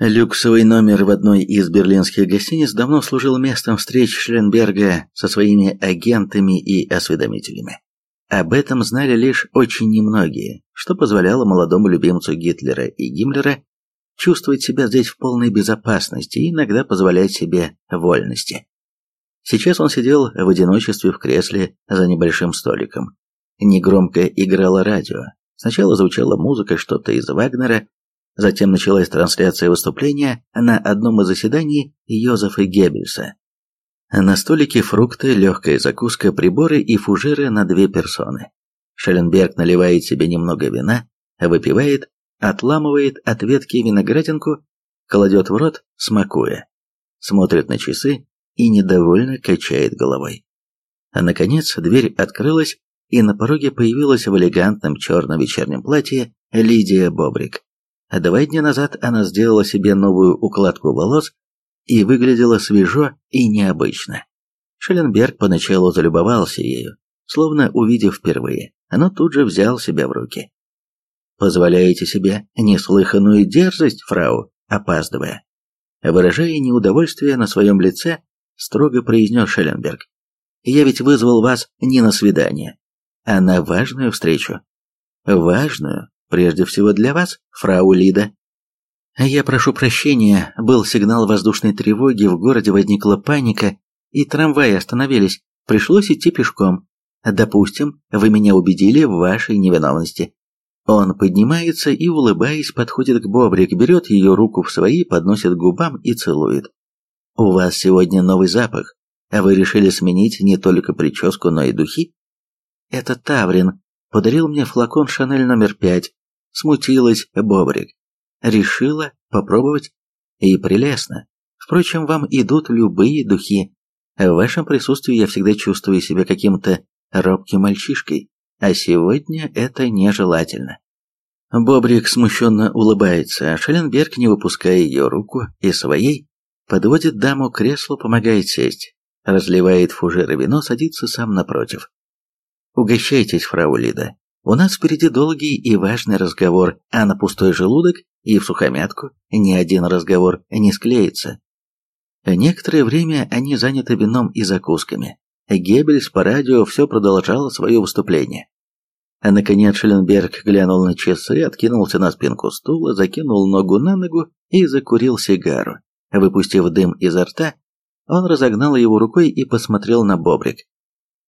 Люксовый номер в одной из берлинских гостиниц давно служил местом встреч Шелленберга со своими агентами и осведомителями. Об этом знали лишь очень немногие, что позволяло молодому любимцу Гитлера и Гиммлера чувствовать себя здесь в полной безопасности и иногда позволять себе вольности. Сейчас он сидел в одиночестве в кресле за небольшим столиком. Негромко играло радио. Сначала звучала музыка, что-то из Вагнера, затем началась трансляция выступления на одном из заседаний Йозефа Геббельса. На столике фрукты, легкая закуска, приборы и фужеры на две персоны. Шелленберг наливает себе немного вина, выпивает, отламывает от ветки виноградинку, кладет в рот, смакуя. Смотрит на часы и недовольно качает головой. А наконец дверь открылась, и на пороге появилась в элегантном черном вечернем платье Лидия Бобрик. Два дня назад она сделала себе новую укладку волос и выглядела свежо и необычно. Шелленберг поначалу залюбовался ею, словно увидев впервые, но тут же взял себя в руки. «Позволяете себе неслыханную дерзость, фрау, опаздывая?» Выражая неудовольствие на своем лице, строго произнес Шелленберг. «Я ведь вызвал вас не на свидание, а на важную встречу. Важную, прежде всего для вас, фрау Лида. Я прошу прощения, был сигнал воздушной тревоги, в городе возникла паника, и трамваи остановились, пришлось идти пешком. Допустим, вы меня убедили в вашей невиновности. Он поднимается и, улыбаясь, подходит к Бобрик, берет ее руку в свои, подносит к губам и целует. «У вас сегодня новый запах, а вы решили сменить не только прическу, но и духи?» «Это Таврин подарил мне флакон Шанель номер пять», смутилась Бобрик. Решила попробовать. И прелестно. Впрочем, вам идут любые духи. В вашем присутствии я всегда чувствую себя каким-то робким мальчишкой, а сегодня это нежелательно. Бобрик смущенно улыбается, а Шелленберг, не выпуская ее руку и своей, подводит даму к креслу, помогает сесть, разливает фужер вино, садится сам напротив. «Угощайтесь, фрау Лида. У нас впереди долгий и важный разговор, а на пустой желудок и в сухомятку ни один разговор не склеится. Некоторое время они заняты вином и закусками. Геббельс по радио все продолжал свое выступление. А наконец Шелленберг глянул на часы, откинулся на спинку стула, закинул ногу на ногу и закурил сигару. Выпустив дым изо рта, он разогнал его рукой и посмотрел на Бобрик.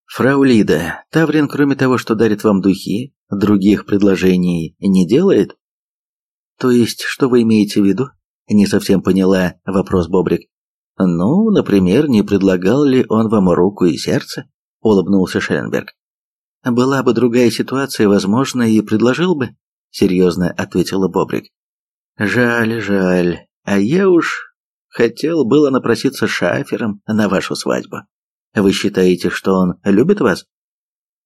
«Фрау Лида, Таврин, кроме того, что дарит вам духи, других предложений не делает?» «То есть, что вы имеете в виду?» Не совсем поняла вопрос Бобрик. «Ну, например, не предлагал ли он вам руку и сердце?» Улыбнулся Шелленберг. «Была бы другая ситуация, возможно, и предложил бы», серьезно ответила Бобрик. «Жаль, жаль. А я уж хотел было напроситься шафером на вашу свадьбу. Вы считаете, что он любит вас?»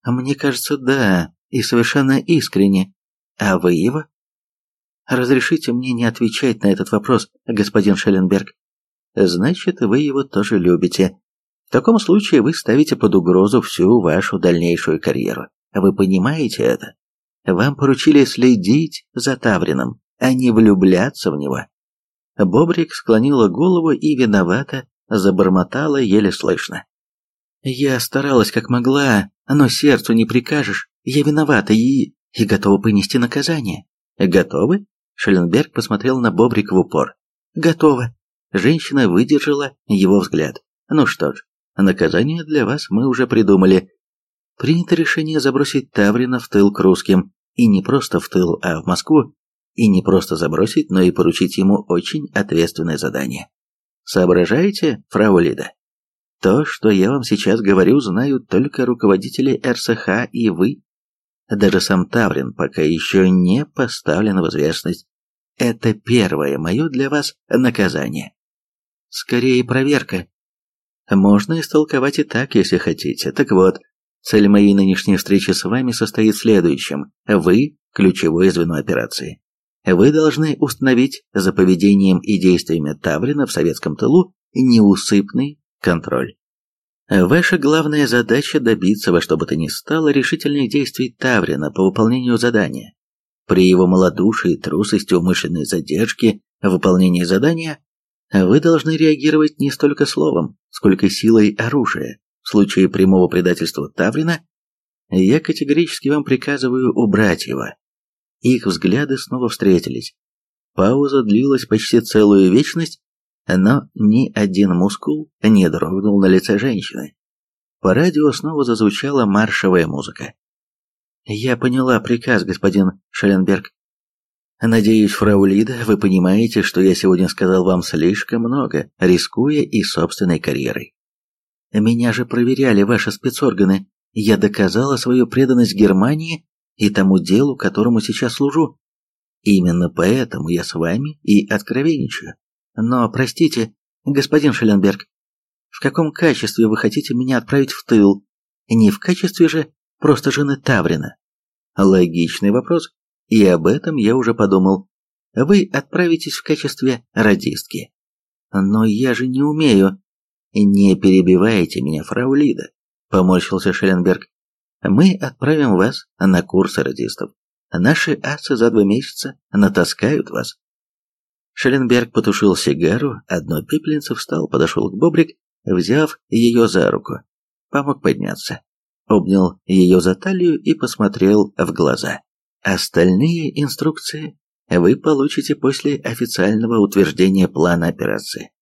«Мне кажется, да, и совершенно искренне. А вы его?» Разрешите мне не отвечать на этот вопрос, господин Шелленберг. Значит, вы его тоже любите. В таком случае вы ставите под угрозу всю вашу дальнейшую карьеру. Вы понимаете это? Вам поручили следить за Таврином, а не влюбляться в него. Бобрик склонила голову и виновато забормотала еле слышно. Я старалась как могла, но сердцу не прикажешь. Я виновата и... и готова понести наказание. Готовы? Шелленберг посмотрел на Бобрик в упор. «Готово». Женщина выдержала его взгляд. «Ну что ж, наказание для вас мы уже придумали. Принято решение забросить Таврина в тыл к русским. И не просто в тыл, а в Москву. И не просто забросить, но и поручить ему очень ответственное задание. Соображаете, фрау Лида? То, что я вам сейчас говорю, знают только руководители РСХ и вы. Даже сам Таврин пока еще не поставлен в известность. Это первое мое для вас наказание. Скорее проверка. Можно истолковать и так, если хотите. Так вот, цель моей нынешней встречи с вами состоит в следующем. Вы – ключевое звено операции. Вы должны установить за поведением и действиями Таврина в советском тылу неусыпный контроль. Ваша главная задача добиться во что бы то ни стало решительных действий Таврина по выполнению задания. При его малодушии, трусости, умышленной задержки выполнении задания вы должны реагировать не столько словом, сколько силой оружия. В случае прямого предательства Таврина я категорически вам приказываю убрать его. Их взгляды снова встретились. Пауза длилась почти целую вечность, но ни один мускул не дрогнул на лице женщины. По радио снова зазвучала маршевая музыка. «Я поняла приказ, господин Шелленберг. Надеюсь, фрау Лида, вы понимаете, что я сегодня сказал вам слишком много, рискуя и собственной карьерой. Меня же проверяли ваши спецорганы. Я доказала свою преданность Германии и тому делу, которому сейчас служу. Именно поэтому я с вами и откровенничаю. Но, простите, господин Шелленберг, в каком качестве вы хотите меня отправить в тыл? Не в качестве же просто жены Таврина. Логичный вопрос, и об этом я уже подумал. Вы отправитесь в качестве радистки. Но я же не умею. Не перебивайте меня, фрау Лида, поморщился Шелленберг. Мы отправим вас на курсы радистов. Наши асы за два месяца натаскают вас. Шелленберг потушил сигару, одной пепельнице встал, подошел к Бобрик, взяв ее за руку, помог подняться, обнял ее за талию и посмотрел в глаза. Остальные инструкции вы получите после официального утверждения плана операции.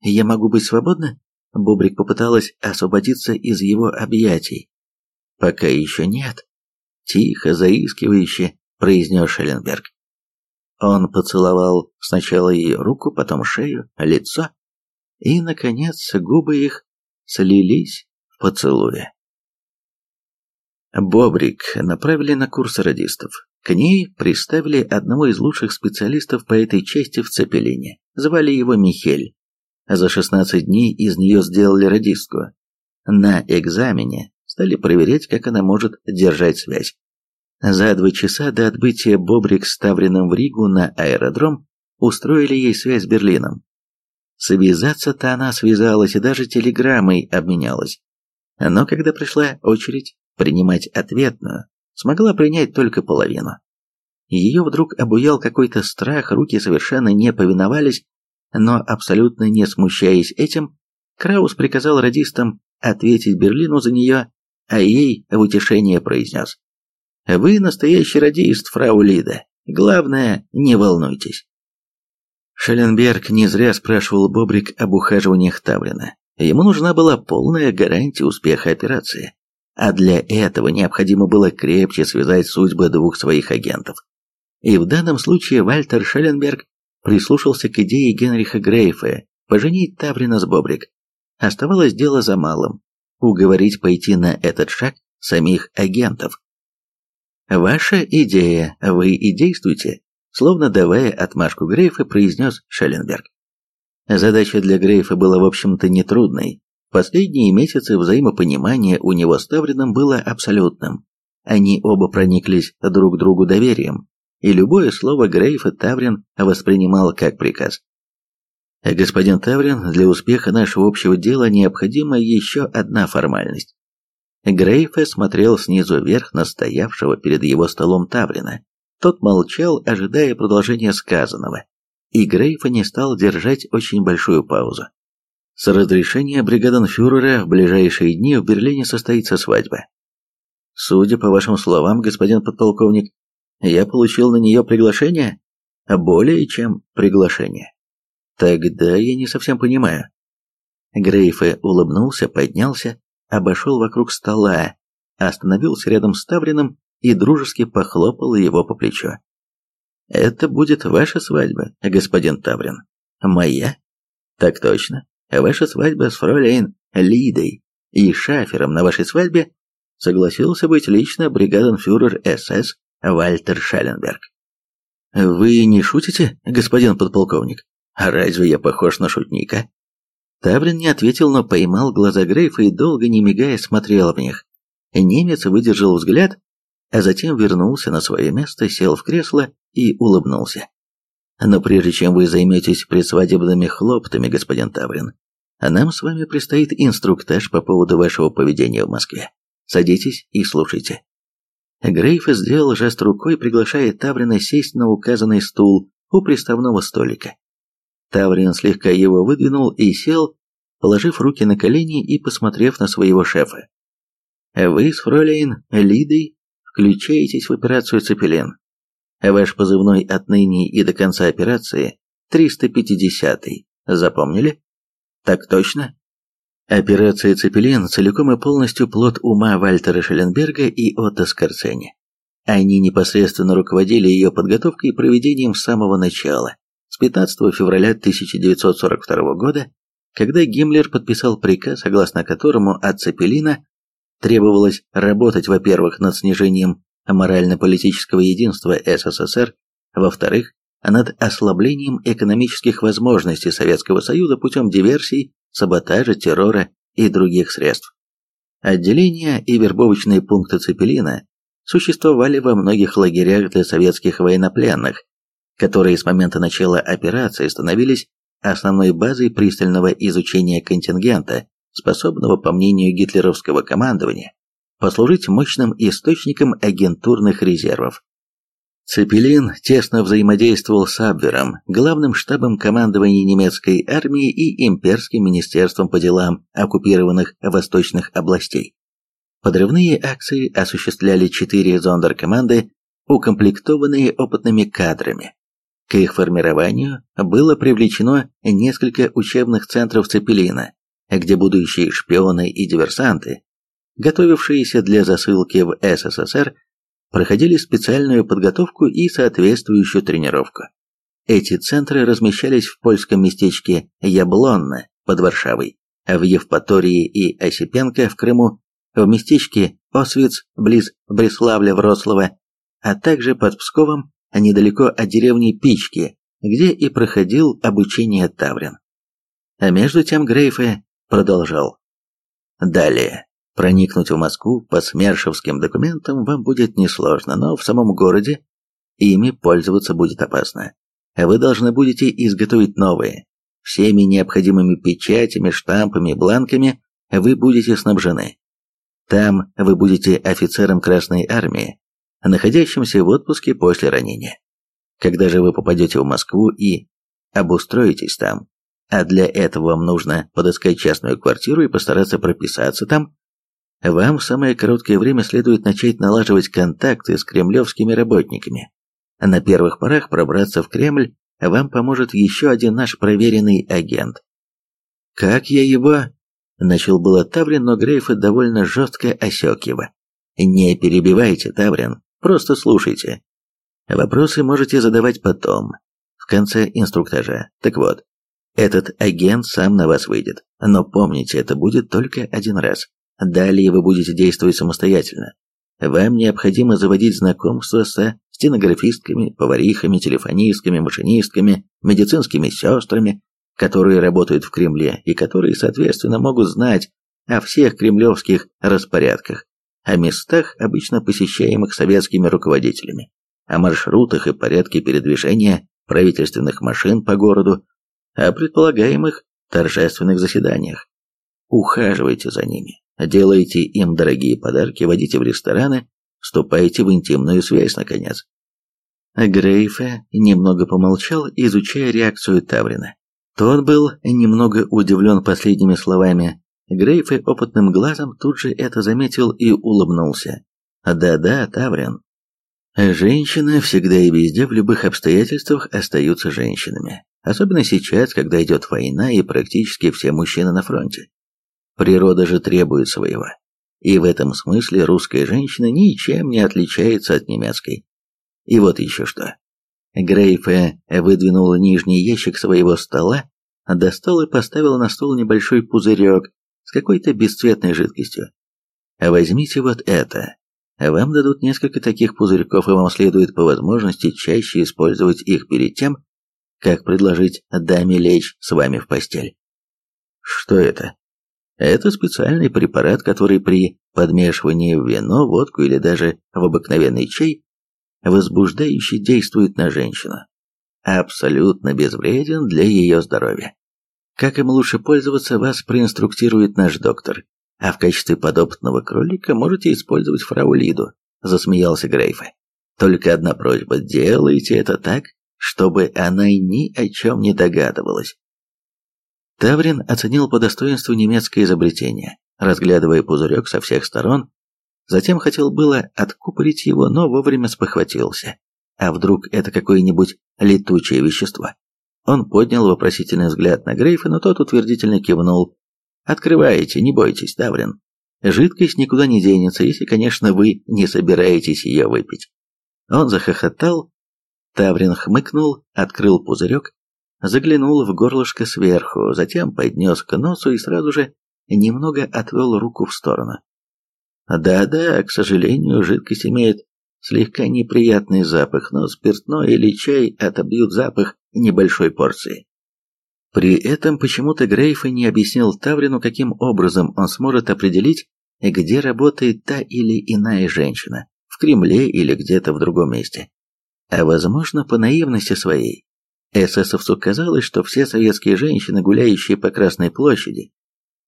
Я могу быть свободна? Бобрик попыталась освободиться из его объятий. Пока еще нет. Тихо, заискивающе произнес Шелленберг. Он поцеловал сначала ее руку, потом шею, лицо, и, наконец, губы их слились в поцелуе. Бобрик направили на курс радистов. К ней приставили одного из лучших специалистов по этой части в Цепелине. Звали его Михель. За 16 дней из нее сделали радистку. На экзамене стали проверять, как она может держать связь. За два часа до отбытия Бобрик с Таврином в Ригу на аэродром устроили ей связь с Берлином. Связаться-то она связалась и даже телеграммой обменялась. Но когда пришла очередь принимать ответную, смогла принять только половину. Ее вдруг обуял какой-то страх, руки совершенно не повиновались, но абсолютно не смущаясь этим, Краус приказал радистам ответить Берлину за нее, а ей в утешение произнес. «Вы настоящий радист, фрау Лида. Главное, не волнуйтесь». Шелленберг не зря спрашивал Бобрик об ухаживаниях Таврина. Ему нужна была полная гарантия успеха операции а для этого необходимо было крепче связать судьбы двух своих агентов. И в данном случае Вальтер Шелленберг прислушался к идее Генриха Грейфа поженить Таврина с Бобрик. Оставалось дело за малым – уговорить пойти на этот шаг самих агентов. «Ваша идея, вы и действуйте», словно давая отмашку Грейфа, произнес Шелленберг. Задача для Грейфа была, в общем-то, нетрудной. Последние месяцы взаимопонимания у него с Таврином было абсолютным. Они оба прониклись друг другу доверием, и любое слово Грейфа Таврин воспринимал как приказ. «Господин Таврин, для успеха нашего общего дела необходима еще одна формальность». Грейфе смотрел снизу вверх на стоявшего перед его столом Таврина. Тот молчал, ожидая продолжения сказанного, и Грейфа не стал держать очень большую паузу. С разрешения бригаденфюрера в ближайшие дни в Берлине состоится свадьба. Судя по вашим словам, господин подполковник, я получил на нее приглашение? Более чем приглашение. Тогда я не совсем понимаю. Грейфе улыбнулся, поднялся, обошел вокруг стола, остановился рядом с Таврином и дружески похлопал его по плечу. «Это будет ваша свадьба, господин Таврин. Моя?» «Так точно. Ваша свадьба с фролейн Лидой и шафером на вашей свадьбе согласился быть лично бригаденфюрер СС Вальтер Шелленберг. Вы не шутите, господин подполковник? Разве я похож на шутника? Таврин не ответил, но поймал глаза Грейфа и долго не мигая смотрел в них. Немец выдержал взгляд, а затем вернулся на свое место, сел в кресло и улыбнулся. Но прежде чем вы займетесь предсвадебными хлоптами, господин Таврин, нам с вами предстоит инструктаж по поводу вашего поведения в Москве. Садитесь и слушайте. Грейф сделал жест рукой, приглашая Таврина сесть на указанный стул, у приставного столика. Таврин слегка его выдвинул и сел, положив руки на колени и посмотрев на своего шефа. «Вы с фролейн Лидой включаетесь в операцию «Цепелин». Ваш позывной отныне и до конца операции 350-й. Запомнили? Так точно? Операция «Цепелин» целиком и полностью плод ума Вальтера Шелленберга и Отто Скорцени. Они непосредственно руководили ее подготовкой и проведением с самого начала, с 15 февраля 1942 года, когда Гиммлер подписал приказ, согласно которому от Цепелина требовалось работать, во-первых, над снижением морально-политического единства СССР, во-вторых, над ослаблением экономических возможностей Советского Союза путем диверсий, саботажа, террора и других средств. Отделения и вербовочные пункты Цепелина существовали во многих лагерях для советских военнопленных, которые с момента начала операции становились основной базой пристального изучения контингента, способного, по мнению гитлеровского командования, послужить мощным источником агентурных резервов. Цепелин тесно взаимодействовал с Абвером, главным штабом командования немецкой армии и имперским министерством по делам оккупированных восточных областей. Подрывные акции осуществляли четыре зондеркоманды, укомплектованные опытными кадрами. К их формированию было привлечено несколько учебных центров Цепелина, где будущие шпионы и диверсанты, готовившиеся для засылки в СССР, проходили специальную подготовку и соответствующую тренировку. Эти центры размещались в польском местечке Яблонно под Варшавой, в Евпатории и Осипенко в Крыму, в местечке Освиц близ Бреславля-Вроцлава, а также под Псковом недалеко от деревни Пички, где и проходил обучение Таврин. А между тем Грейфе продолжал. Далее. Проникнуть в Москву по смершевским документам вам будет несложно, но в самом городе ими пользоваться будет опасно. Вы должны будете изготовить новые. Всеми необходимыми печатями, штампами, бланками вы будете снабжены. Там вы будете офицером Красной Армии, находящимся в отпуске после ранения. Когда же вы попадете в Москву и обустроитесь там, а для этого вам нужно подыскать частную квартиру и постараться прописаться там, вам в самое короткое время следует начать налаживать контакты с кремлевскими работниками. На первых порах пробраться в Кремль вам поможет еще один наш проверенный агент. «Как я его?» – начал было Таврин, но Грейфа довольно жестко осек его. «Не перебивайте, Таврин, просто слушайте. Вопросы можете задавать потом, в конце инструктажа. Так вот, этот агент сам на вас выйдет, но помните, это будет только один раз. Далее вы будете действовать самостоятельно. Вам необходимо заводить знакомство со стенографистками, поварихами, телефонистками, машинистками, медицинскими сестрами, которые работают в Кремле и которые, соответственно, могут знать о всех кремлевских распорядках, о местах, обычно посещаемых советскими руководителями, о маршрутах и порядке передвижения правительственных машин по городу, о предполагаемых торжественных заседаниях. Ухаживайте за ними, делайте им дорогие подарки, водите в рестораны, вступайте в интимную связь, наконец. Грейфе немного помолчал, изучая реакцию Таврина. Тот был немного удивлен последними словами. Грейфе опытным глазом тут же это заметил и улыбнулся. «Да-да, Таврин, Женщины всегда и везде в любых обстоятельствах остаются женщинами. Особенно сейчас, когда идет война и практически все мужчины на фронте. Природа же требует своего. И в этом смысле русская женщина ничем не отличается от немецкой. И вот еще что. Грейфе выдвинул нижний ящик своего стола, достал и поставил на стол небольшой пузырек с какой-то бесцветной жидкостью. Возьмите вот это. Вам дадут несколько таких пузырьков, и вам следует по возможности чаще использовать их перед тем, как предложить даме лечь с вами в постель. Что это? Это специальный препарат, который при подмешивании в вино, водку или даже в обыкновенный чай возбуждающе действует на женщину. Абсолютно безвреден для ее здоровья. Как им лучше пользоваться, вас проинструктирует наш доктор. А в качестве подопытного кролика можете использовать фрау Лиду, засмеялся Грейфе. Только одна просьба, делайте это так, чтобы она ни о чем не догадывалась. Таврин оценил по достоинству немецкое изобретение, разглядывая пузырек со всех сторон, затем хотел было откупорить его, но вовремя спохватился. А вдруг это какое-нибудь летучее вещество? Он поднял вопросительный взгляд на Грейфа, но тот утвердительно кивнул. «Открывайте, не бойтесь, Таврин. Жидкость никуда не денется, если, конечно, вы не собираетесь ее выпить». Он захохотал, Таврин хмыкнул, открыл пузырек, заглянул в горлышко сверху, затем поднес к носу и сразу же немного отвел руку в сторону. Да-да, к сожалению, жидкость имеет слегка неприятный запах, но спиртное или чай отобьют запах небольшой порции. При этом почему-то Грейфа не объяснил Таврину, каким образом он сможет определить, где работает та или иная женщина, в Кремле или где-то в другом месте. А возможно, по наивности своей, эсэсовцу казалось, что все советские женщины, гуляющие по Красной площади,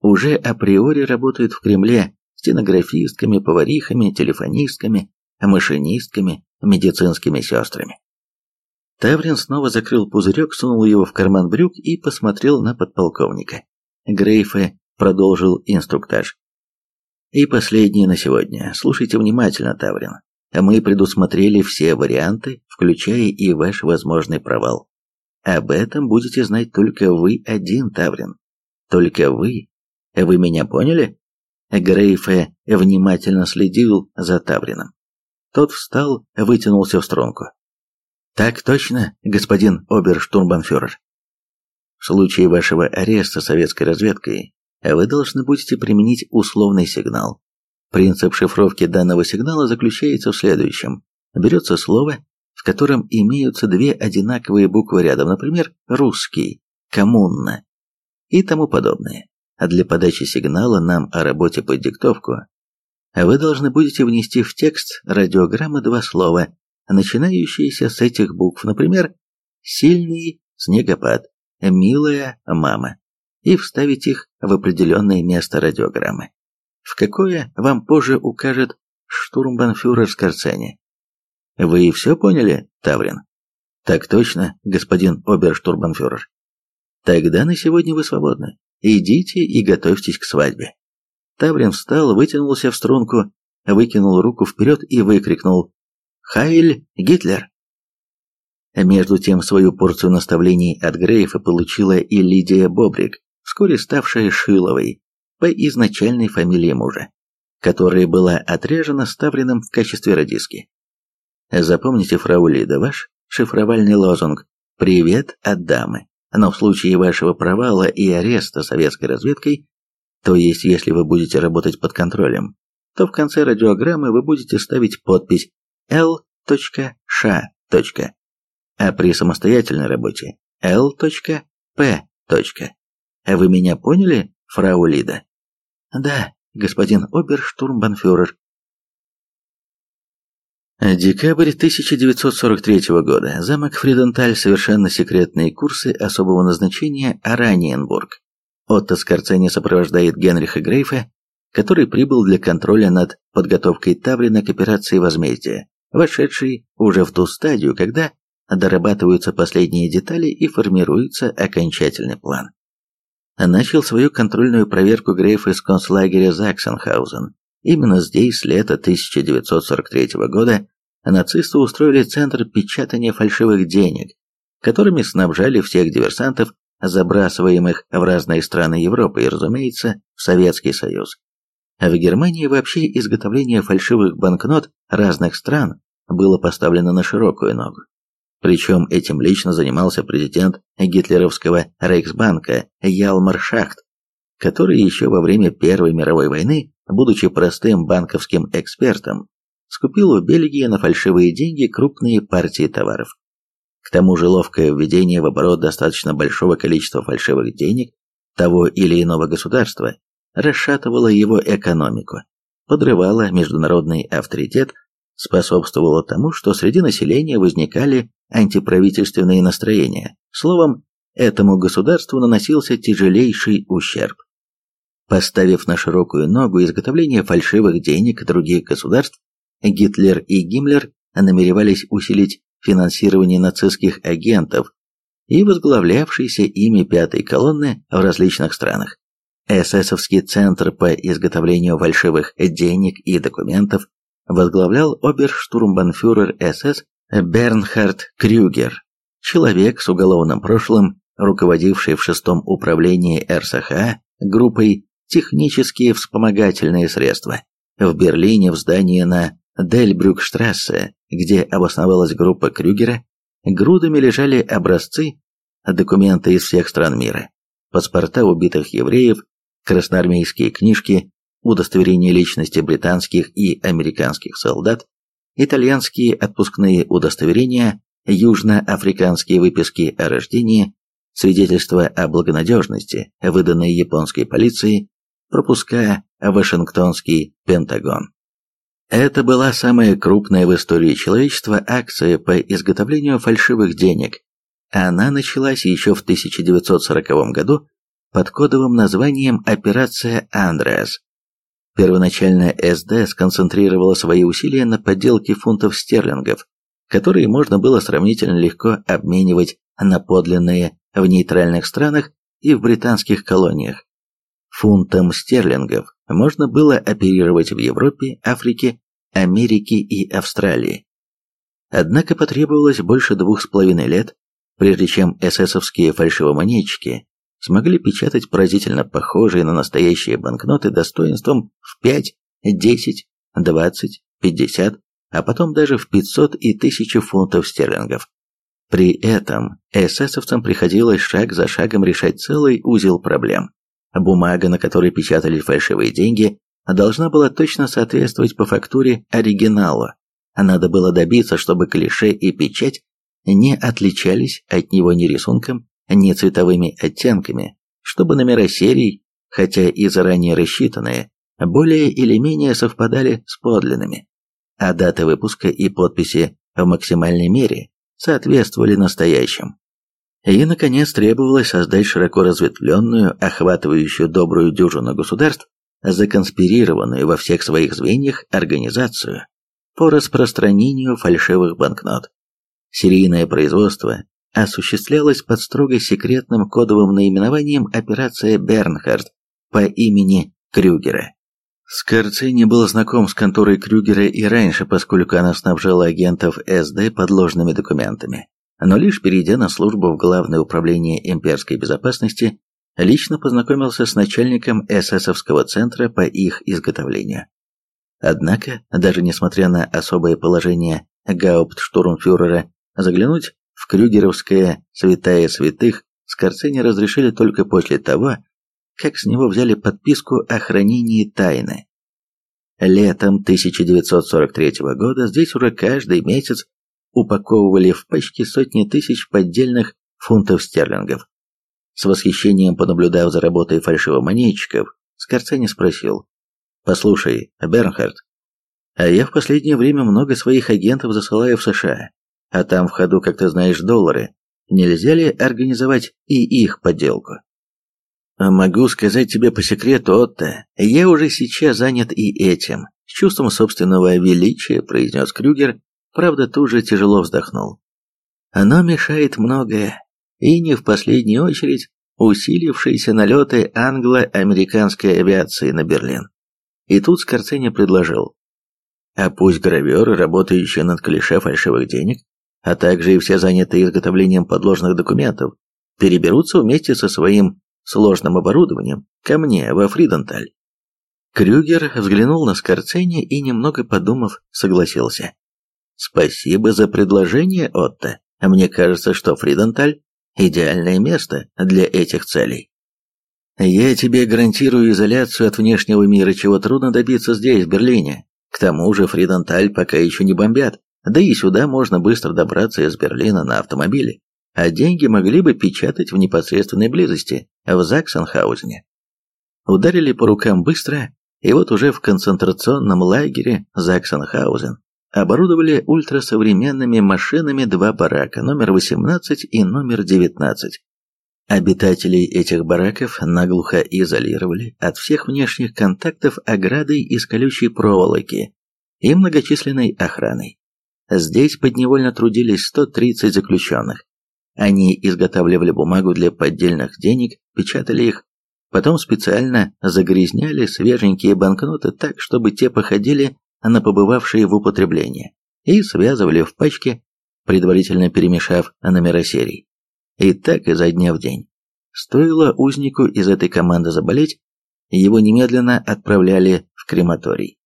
уже априори работают в Кремле стенографистками, поварихами, телефонистками, машинистками, медицинскими сестрами. Таврин снова закрыл пузырек, сунул его в карман брюк и посмотрел на подполковника. Грейфе продолжил инструктаж. И последнее на сегодня. Слушайте внимательно, Таврин. Мы предусмотрели все варианты, включая и ваш возможный провал. Об этом будете знать только вы один, Таврин. Только вы. Вы меня поняли? Грейфе внимательно следил за Таврином. Тот встал, вытянулся в струнку. «Так точно, господин оберштурмбанфюрер. В случае вашего ареста советской разведкой вы должны будете применить условный сигнал. Принцип шифровки данного сигнала заключается в следующем. Берется слово, в котором имеются две одинаковые буквы рядом, например, русский, коммунно и тому подобное. А для подачи сигнала нам о работе под диктовку вы должны будете внести в текст радиограммы два слова, начинающиеся с этих букв, например, «сильный снегопад», «милая мама», и вставить их в определенное место радиограммы, в какое вам позже укажет штурмбанфюрер Скорцени. Вы все поняли, Таврин? Так точно, господин оберштурмбанфюрер. Тогда на сегодня вы свободны. Идите и готовьтесь к свадьбе. Таврин встал, вытянулся в струнку, выкинул руку вперед и выкрикнул «Хайль Гитлер!». Между тем свою порцию наставлений от Грейфа получила и Лидия Бобрик, вскоре ставшая Шиловой, по изначальной фамилии мужа, которая была отрежена Ставриным в качестве радиски. Запомните, фрау Лида, ваш шифровальный лозунг «Привет от дамы», но в случае вашего провала и ареста советской разведкой, то есть если вы будете работать под контролем, то в конце радиограммы вы будете ставить подпись L.Sh. А при самостоятельной работе L.P. А вы меня поняли, фрау Лида? Да, господин оберштурмбанфюрер. Декабрь 1943 года. Замок Фриденталь. Совершенно секретные курсы особого назначения Араниенбург. Отто Скорцени сопровождает Генриха Грейфа, который прибыл для контроля над подготовкой Таврина к операции возмездия, вошедшей уже в ту стадию, когда дорабатываются последние детали и формируется окончательный план начал свою контрольную проверку Грейф из концлагеря Заксенхаузен. Именно здесь, с лета 1943 года, нацисты устроили центр печатания фальшивых денег, которыми снабжали всех диверсантов, забрасываемых в разные страны Европы и, разумеется, в Советский Союз. В Германии вообще изготовление фальшивых банкнот разных стран было поставлено на широкую ногу. Причем этим лично занимался президент гитлеровского Рейхсбанка Ялмар Шахт, который еще во время Первой мировой войны, будучи простым банковским экспертом, скупил у Бельгии на фальшивые деньги крупные партии товаров. К тому же ловкое введение в оборот достаточно большого количества фальшивых денег того или иного государства расшатывало его экономику, подрывало международный авторитет, способствовало тому, что среди населения возникали антиправительственные настроения. Словом, этому государству наносился тяжелейший ущерб. Поставив на широкую ногу изготовление фальшивых денег других государств, Гитлер и Гиммлер намеревались усилить финансирования нацистских агентов и возглавлявшейся ими пятой колонны в различных странах. Эсэсовский центр по изготовлению фальшивых денег и документов возглавлял оберштурмбанфюрер СС Бернхард Крюгер, человек с уголовным прошлым, руководивший в шестом управлении РСХА группой «Технические вспомогательные средства». В Берлине в здании на Дельбрюкштрассе, где обосновалась группа Крюгера, грудами лежали образцы, документы из всех стран мира, паспорта убитых евреев, красноармейские книжки, удостоверения личности британских и американских солдат, итальянские отпускные удостоверения, южноафриканские выписки о рождении, свидетельства о благонадежности, выданные японской полицией, пропуска Вашингтонский Пентагон. Это была самая крупная в истории человечества акция по изготовлению фальшивых денег. Она началась еще в 1940 году под кодовым названием «Операция Андреас». Первоначально СД сконцентрировала свои усилия на подделке фунтов стерлингов, которые можно было сравнительно легко обменивать на подлинные в нейтральных странах и в британских колониях. Фунтом стерлингов можно было оперировать в Европе, Африке, Америке и Австралии. Однако потребовалось больше двух с половиной лет, прежде чем эсэсовские фальшивомонетчики смогли печатать поразительно похожие на настоящие банкноты достоинством в 5, 10, 20, 50, а потом даже в 500 и 1000 фунтов стерлингов. При этом эсэсовцам приходилось шаг за шагом решать целый узел проблем. Бумага, на которой печатали фальшивые деньги, должна была точно соответствовать по фактуре оригиналу. Надо было добиться, чтобы клише и печать не отличались от него ни рисунком, ни цветовыми оттенками, чтобы номера серий, хотя и заранее рассчитанные, более или менее совпадали с подлинными, а даты выпуска и подписи в максимальной мере соответствовали настоящим. И, наконец, требовалось создать широко разветвленную, охватывающую добрую дюжину государств, законспирированную во всех своих звеньях организацию по распространению фальшивых банкнот. Серийное производство осуществлялось под строго секретным кодовым наименованием «Операция Бернхард» по имени Крюгера. Скорцени был знаком с конторой Крюгера и раньше, поскольку она снабжала агентов СД подложными документами. Но лишь перейдя на службу в Главное управление имперской безопасности, лично познакомился с начальником эсэсовского центра по их изготовлению. Однако, даже несмотря на особое положение гауптштурмфюрера, заглянуть Крюгеровское «Святая святых» Скорцени разрешили только после того, как с него взяли подписку о хранении тайны. Летом 1943 года здесь уже каждый месяц упаковывали в пачки сотни тысяч поддельных фунтов стерлингов. С восхищением понаблюдав за работой фальшивомонетчиков, Скорцени спросил, «Послушай, Бернхард, а я в последнее время много своих агентов засылаю в США, а там в ходу, как ты знаешь, доллары. Нельзя ли организовать и их подделку?» «Могу сказать тебе по секрету, Отто, я уже сейчас занят и этим», с чувством собственного величия произнес Крюгер, правда, тут же тяжело вздохнул. «Оно мешает многое, и не в последнюю очередь усилившиеся налеты англо-американской авиации на Берлин. И тут Скорцени предложил, а пусть граверы, работающие над клише фальшивых денег, а также и все занятые изготовлением подложных документов, переберутся вместе со своим сложным оборудованием ко мне во Фриденталь. Крюгер взглянул на Скорцени и, немного подумав, согласился. «Спасибо за предложение, Отто. Мне кажется, что Фриденталь идеальное место для этих целей. Я тебе гарантирую изоляцию от внешнего мира, чего трудно добиться здесь, в Берлине. К тому же Фриденталь пока еще не бомбят, да и сюда можно быстро добраться из Берлина на автомобиле, а деньги могли бы печатать в непосредственной близости, в Заксенхаузене. Ударили по рукам быстро, и вот уже в концентрационном лагере Заксенхаузен оборудовали ультрасовременными машинами два барака, номер 18 и номер 19. Обитателей этих бараков наглухо изолировали от всех внешних контактов оградой из колючей проволоки и многочисленной охраной. Здесь подневольно трудились 130 заключенных. Они изготавливали бумагу для поддельных денег, печатали их, потом специально загрязняли свеженькие банкноты так, чтобы те походили на побывавшие в употреблении, и связывали в пачке, предварительно перемешав номера серий. И так изо дня в день. Стоило узнику из этой команды заболеть, его немедленно отправляли в крематорий.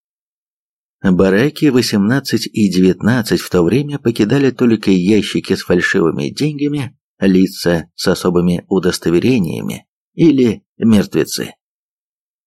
Бараки 18 и 19 в то время покидали только ящики с фальшивыми деньгами, лица с особыми удостоверениями или мертвецы.